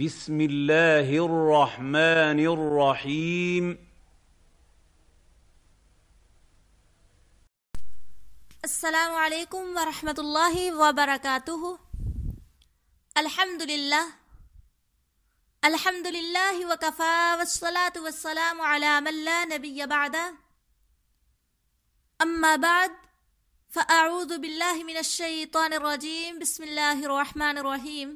بسم الله الرحمن الرحيم السلام علیکم ورحمۃ اللہ وبرکاتہ۔ الحمد للہ الحمد للہ وکفا والصلاة والسلام على من لا نبی بعد۔ اما بعد، فاعوذ باللہ من الشیطان الرجیم، بسم اللہ الرحمن الرحیم۔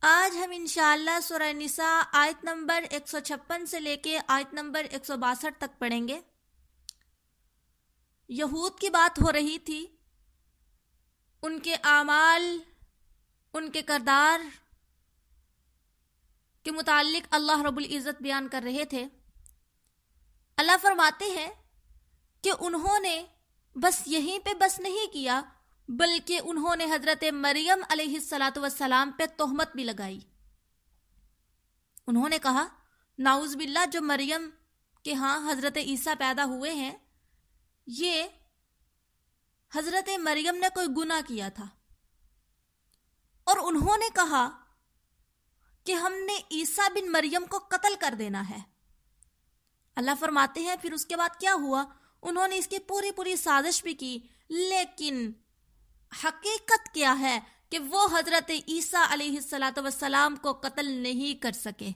آج ہم انشاءاللہ سورہ نساء آیت نمبر 156 سے لے کے آیت نمبر 162 تک پڑھیں گے۔ یہود کی بات ہو رہی تھی۔ ان کے اعمال، ان کے کردار کے متعلق اللہ رب العزت بیان کر رہے تھے۔ اللہ فرماتے ہیں کہ انہوں نے بس یہیں پہ بس نہیں کیا بلکہ انہوں نے حضرت مریم علیہ السلاۃ وسلام پہ تہمت بھی لگائی۔ انہوں نے کہا ناؤز باللہ جو مریم کے ہاں حضرت عیسیٰ پیدا ہوئے ہیں، یہ حضرت مریم نے کوئی گناہ کیا تھا۔ اور انہوں نے کہا کہ ہم نے عیسیٰ بن مریم کو قتل کر دینا ہے۔ اللہ فرماتے ہیں، پھر اس کے بعد کیا ہوا؟ انہوں نے اس کی پوری پوری سازش بھی کی، لیکن حقیقت کیا ہے کہ وہ حضرت عیسیٰ علیہ السلاۃ وسلام کو قتل نہیں کر سکے۔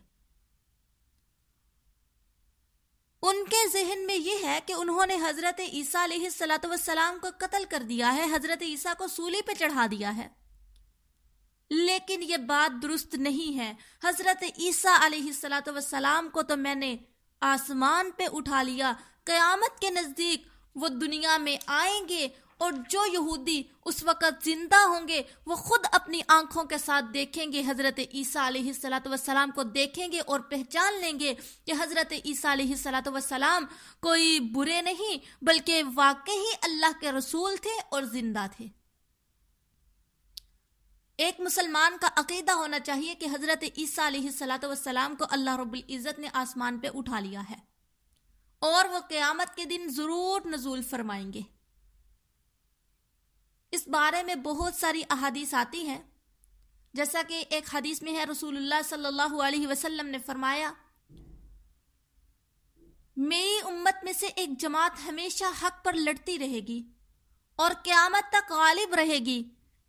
ان کے ذہن میں یہ ہے کہ انہوں نے حضرت عیسیٰ علیہ السلاۃ وسلام کو قتل کر دیا ہے، حضرت عیسیٰ کو سولی پہ چڑھا دیا ہے۔ لیکن یہ بات درست نہیں ہے۔ حضرت عیسیٰ علیہ السلاۃ وسلام کو تو میں نے آسمان پہ اٹھا لیا۔ قیامت کے نزدیک وہ دنیا میں آئیں گے اور جو یہودی اس وقت زندہ ہوں گے، وہ خود اپنی آنکھوں کے ساتھ دیکھیں گے، حضرت عیسیٰ علیہ السلاۃ وسلام کو دیکھیں گے اور پہچان لیں گے کہ حضرت عیسیٰ علیہ السلاۃ وسلام کوئی برے نہیں، بلکہ واقعی اللہ کے رسول تھے اور زندہ تھے۔ ایک مسلمان کا عقیدہ ہونا چاہیے کہ حضرت عیسیٰ علیہ السلاۃ وسلام کو اللہ رب العزت نے آسمان پہ اٹھا لیا ہے اور وہ قیامت کے دن ضرور نزول فرمائیں گے۔ بارے میں بہت ساری احادیث آتی ہیں۔ جیسا کہ ایک حدیث میں ہے، رسول اللہ صلی اللہ علیہ وسلم نے فرمایا، میری امت میں سے ایک جماعت ہمیشہ حق پر لڑتی رہے گی اور قیامت تک غالب رہے گی۔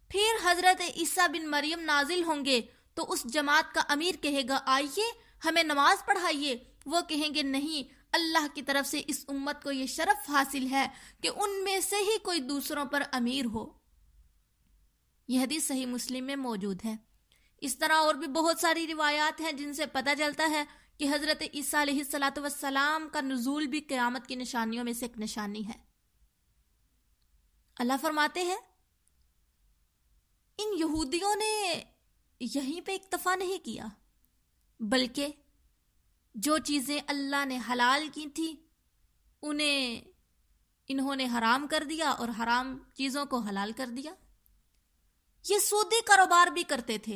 پھر حضرت عیسیٰ بن مریم نازل ہوں گے تو اس جماعت کا امیر کہے گا، آئیے، ہمیں نماز پڑھائیے۔ وہ کہیں گے، نہیں، اللہ کی طرف سے اس امت کو یہ شرف حاصل ہے کہ ان میں سے ہی کوئی دوسروں پر امیر ہو۔ یہ حدیث صحیح مسلم میں موجود ہے۔ اس طرح اور بھی بہت ساری روایات ہیں جن سے پتہ چلتا ہے کہ حضرت عیسیٰ علیہ السلاۃ وسلام کا نزول بھی قیامت کی نشانیوں میں سے ایک نشانی ہے۔ اللہ فرماتے ہیں، ان یہودیوں نے یہیں پہ اکتفا نہیں کیا، بلکہ جو چیزیں اللہ نے حلال کی تھی، انہیں، انہوں نے حرام کر دیا اور حرام چیزوں کو حلال کر دیا۔ یہ سودی کاروبار بھی کرتے تھے۔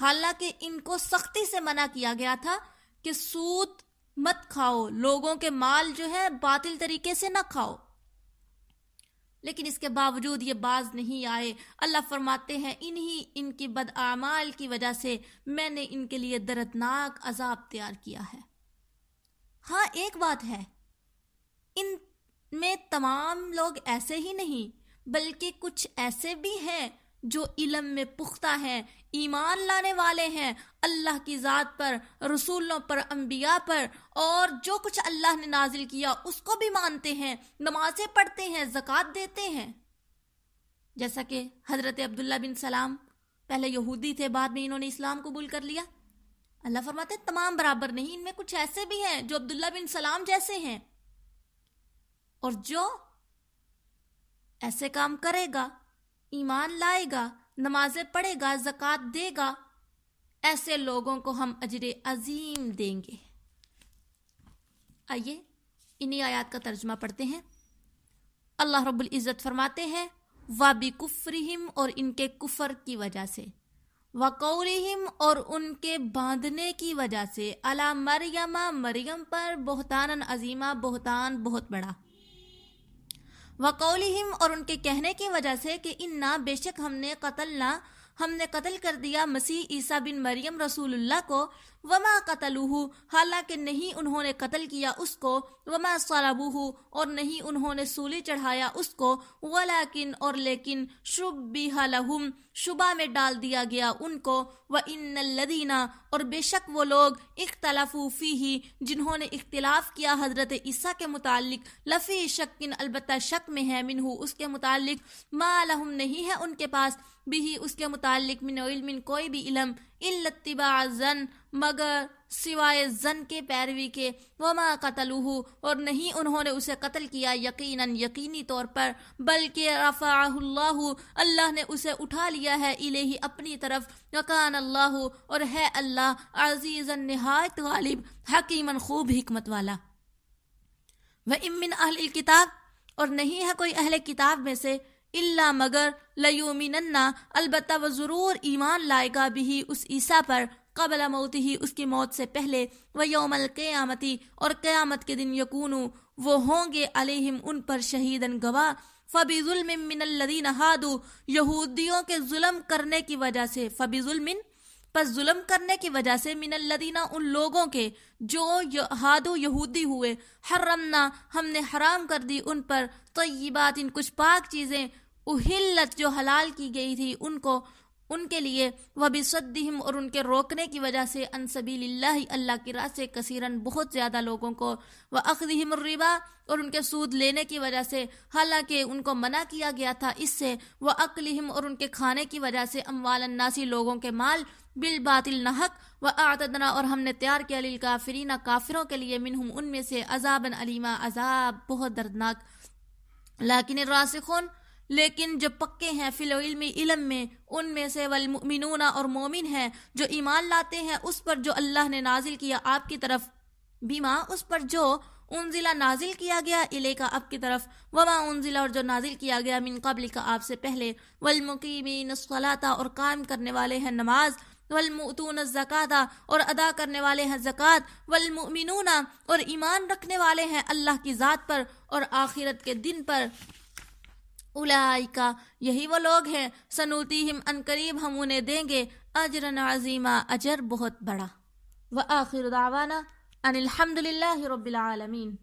حالانکہ ان کو سختی سے منع کیا گیا تھا کہ سود مت کھاؤ، لوگوں کے مال جو ہے باطل طریقے سے نہ کھاؤ۔ لیکن اس کے باوجود یہ باز نہیں آئے۔ اللہ فرماتے ہیں، انہی، ان کی بد اعمال کی وجہ سے میں نے ان کے لیے دردناک عذاب تیار کیا ہے۔ ہاں ایک بات ہے۔ ان میں تمام لوگ ایسے ہی نہیں، بلکہ کچھ ایسے بھی ہیں جو علم میں پختہ ہیں، ایمان لانے والے ہیں، اللہ کی ذات پر، رسولوں پر، انبیاء پر، اور جو کچھ اللہ نے نازل کیا، اس کو بھی مانتے ہیں، نمازیں پڑھتے ہیں، زکوٰۃ دیتے ہیں۔ جیسا کہ حضرت عبداللہ بن سلام پہلے یہودی تھے، بعد میں انہوں نے اسلام قبول کر لیا۔ اللہ فرماتے تمام برابر نہیں، ان میں کچھ ایسے بھی ہیں جو عبداللہ بن سلام جیسے ہیں۔ اور جو ایسے کام کرے گا ایمان لائے گا، نمازیں پڑھے گا، زکوٰۃ دے گا۔ ایسے لوگوں کو ہم اجر عظیم دیں گے۔ آئیے، انہی آیات کا ترجمہ پڑھتے ہیں۔ اللہ رب العزت فرماتے ہیں وابی کفرہم اور ان کے کفر کی وجہ سے۔ وقورہم اور ان کے باندھنے کی وجہ سے۔ اللہ مریم مریم پر بہتان عظیمہ، بہتان بہت بڑا۔ وقولہم اور ان کے کہنے کی وجہ سے کہ انا بے شک ہم نے قتل نہ ہم نے قتل کر دیا مسیح عیسیٰ بن مریم رسول اللہ کو، وما قتلوہ، حالانکہ نہیں انہوں نے قتل کیا اس کو، وما صلبوہ اور نہیں انہوں نے سولی چڑھایا اس کو، ولیکن اور لیکن شبیہ لہم، شبہ میں ڈال دیا گیا ان کو، وَإِنَّ الَّذِينَ اور بے شک وہ لوگ اختلافو فیہی جنہوں نے اختلاف کیا حضرت عیسیٰ کے متعلق، لفی شکن البتہ شک میں ہے، منہو اس کے متعلق، ما لہم نہیں ہے ان کے پاس بھی اس کے متعلق من علم، کوئی بھی علم الاتباع زن مگر سوائے زن کے پیروی کے، وما قتلوہ، اور نہیں انہوں نے اسے قتل کیا یقیناً، یقینی طور پر، بلکہ رفعہ اللہ اللہ نے اسے اٹھا لیا ہے الہی اپنی طرف، وکان اللہ، اور ہے اللہ عزیز نہایت غالب حکیمن خوب حکمت والا۔ و امن اہل کتاب اور نہیں ہے کوئی اہل کتاب میں سے اللہ مگر لیومننا البتہ وہ ضرور ایمان لائے گا بھی اس عیسیٰ پر قبل موت ہی اس کی موت سے پہلے، وہ یوم القیامتی اور قیامت کے دن یقون وہ ہوں گے علیہم ان پر شہیدن گواہ۔ فبی ظلم من الذین ہادو، یہودیوں کے ظلم کرنے کی وجہ سے۔ فبی ظلم، پس ظلم کرنے کی وجہ سے من الذین، ان لوگوں کے جو ہادو یہودی ہوئے۔ حرمنا، ہم نے حرام کر دی ان پر طیبات ان کچھ پاک چیزیں۔ اہلت جو حلال کی گئی تھی ان کو، ان کے لیے وہ بھی اور ان کے روکنے کی وجہ سے ان سبیل اللہ اللہ کی راہ سے کثیرن بہت زیادہ لوگوں کو وہ اقدیم الربا، اور ان کے سود لینے کی وجہ سے، حالانکہ ان کو منع کیا گیا تھا اس سے وہ اقلیم اور ان کے کھانے کی وجہ سے، اموال الناسی لوگوں کے مال بال باطل نحق و آتدنا اور ہم نے تیار کیا لیل کافرین کافروں کے لیے منہم ان میں سے عذابً علیمہ عذاب بہت دردناک۔ لیکن الراسخون لیکن جو پکے ہیں فی العلم علم میں، ان میں سے والمؤمنون اور مومن ہیں جو ایمان لاتے ہیں اس پر جو اللہ نے نازل کیا آپ کی طرف، بیما اس پر جو انزلہ نازل کیا گیا الے کا آپ کی طرف، وما انزلہ اور جو نازل کیا گیا من قبل کا آپ سے پہلے، والمقیمین الصلاة اور قائم کرنے والے ہیں نماز، والمؤتون الزکاة اور ادا کرنے والے ہیں زکوٰۃ، والمؤمنون اور ایمان رکھنے والے ہیں اللہ کی ذات پر اور آخرت کے دن پر۔ اولائکا، یہی وہ لوگ ہیں، سنوتیہم ان قریب ہم انہیں دیں گے اجر عظیمہ اجر بہت بڑا۔ وآخر دعوانا، ان الحمدللہ رب العالمین۔